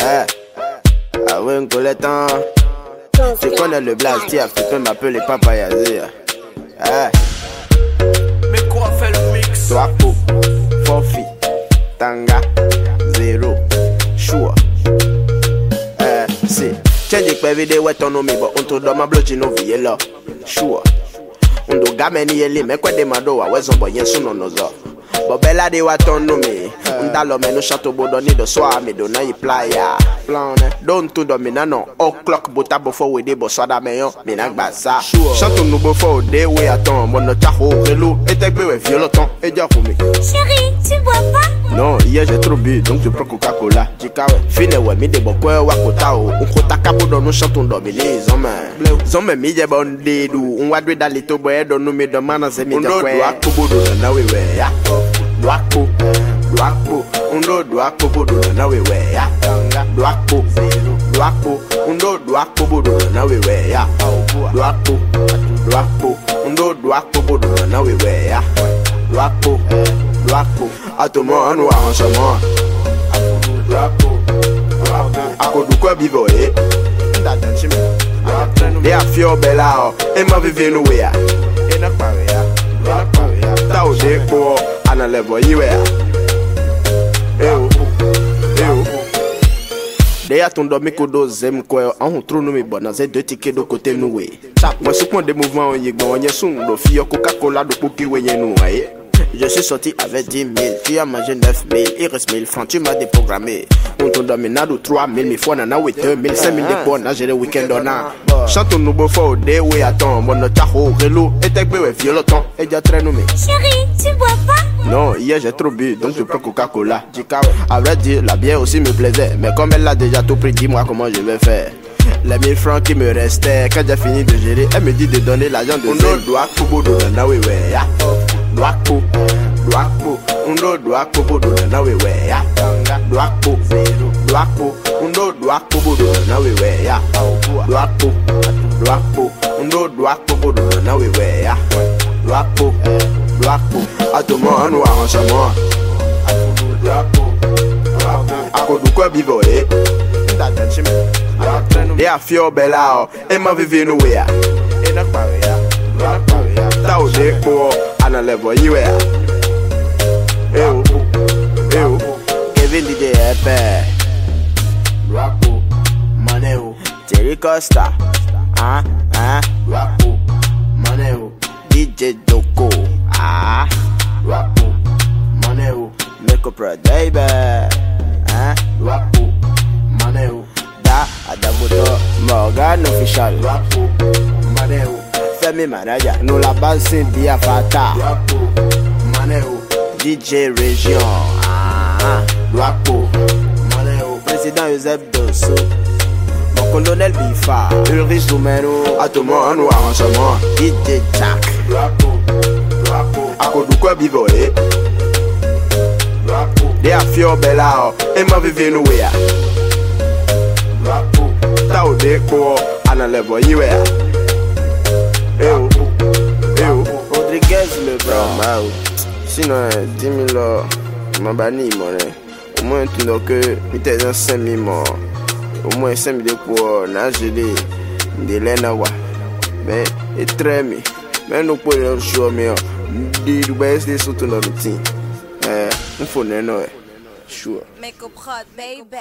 Eh, ah ouais, un coletant. Tu connais le blastier, tu peux m'appeler Papa Yazir. Eh, Mais quoi fait le mix? pour, Fofi, Tanga, Zero, Sure. Eh, si. Change it every day, what on me, but unto the my blood, you know. Sure. Undo gameni eli mekwe de mado wa wezo bo yesu no nozo. Bobela de wa ton no me. Undalo me no shato bodo ni do so me do na yi playa. Plan Don't to do me na no o'clock bota before we de bo swada me yo me na gbasa. Shato no before de we aton mo no chaho relo. Etegbe we violoton e ja for me. Chérie, tu bois pas? Non, hier j'ai trop bu, donc je prends Coca-Cola. Fine ouais, mi de bokwe wakota o. Unkota kabo do no chanton do mi le zome. Zome mi je bon de du. Unwadwe da lito boy do no mi do mana se mi de kwe. Undo do akobo do na we Dwako, dwako, undo dwako bodo dwakpo we nawe weya Dwako, dwako, undo dwako bodo dwakpo we nawe weya Dwako, dwako, undo dwako bodo na dwakpo bodola nawe weya dwakpo dwakpo atomon wa ansomon dwakpo akodukwa bivoye. They are fear bella o e ma vive no wea. E na pare ya ta o de po ana levo yi wea. E o, e o. De a ton domi kodo zem kwe, mi ze de tike do kote we. De Coca-Cola do we ye nou aye. Je suis sorti avec 10 000, tu as mangé 9 000, il reste 1000 francs, tu m'as déprogrammé. On t'a dominado 3 000, mes fois n'en a 8 000, 5 000 de bonnes, j'ai le week-end on a. Chante un nouveau fort, des oui, attends, mon taho, relo, et t'es bébé, violoton, et déjà traîne mais. Chérie, tu bois pas? Non, hier j'ai trop bu, donc je prends Coca-Cola. À vrai dire, la bière aussi me plaisait, mais comme elle a déjà tout pris, dis-moi comment je vais faire. Les 1000 francs qui me restaient, quand j'ai fini de gérer, elle me dit de donner l'argent de Undo doit kubo do na we we ya. Doako, Blakpo, ndo dwakpo bodo na wewe ya Blakpo, blakpo, ndo dwakpo bodo na wewe ya Blakpo, blakpo, ndo dwakpo bodo na wewe ya Blakpo, blakpo, atomo anu wa hansamo Blakpo, blakpo, akodukwa bivo eh Yeah, feel bella, e ma vivendo wea. E na paria, na paria. Tá o deco, a na levo iwea. Terry Costa. Ah, ah. Rako, Maneo. DJ Joko. Ah. Rako, Maneo. Make up baby. Ah. Rako, Maneo. Da, Adamoto, Morgan official. Rapo, Maneo. Femi manager, nous la base Cynthia Fata. Rapo, Maneo. DJ Region. Ah, Rapo, Maneo. Président Joseph Dosso. Mon colonel Bifa. Ulrich Zoumeno. Atomo Anu Arrangement. DJ Jack. Rapo, Rapo. Eh. Rapo. De a fio bela, e ma vive no wea. Rapo. Ta o de ko, ana levo yi wea. Eu, eu. Rodriguez le bras. Mal. Sinon, 10 000 là, ma banni, mon Au moins, tu n'as que, mi t'es un 5 000 morts. Au moins, 5 000 de quoi, n'a gelé, de l'ena wa. Mais, et très mi. Mais nous pouvons le show, mais, di du best des surtout dans le team. Eh, un faut n'en Sure. Make up hot, baby.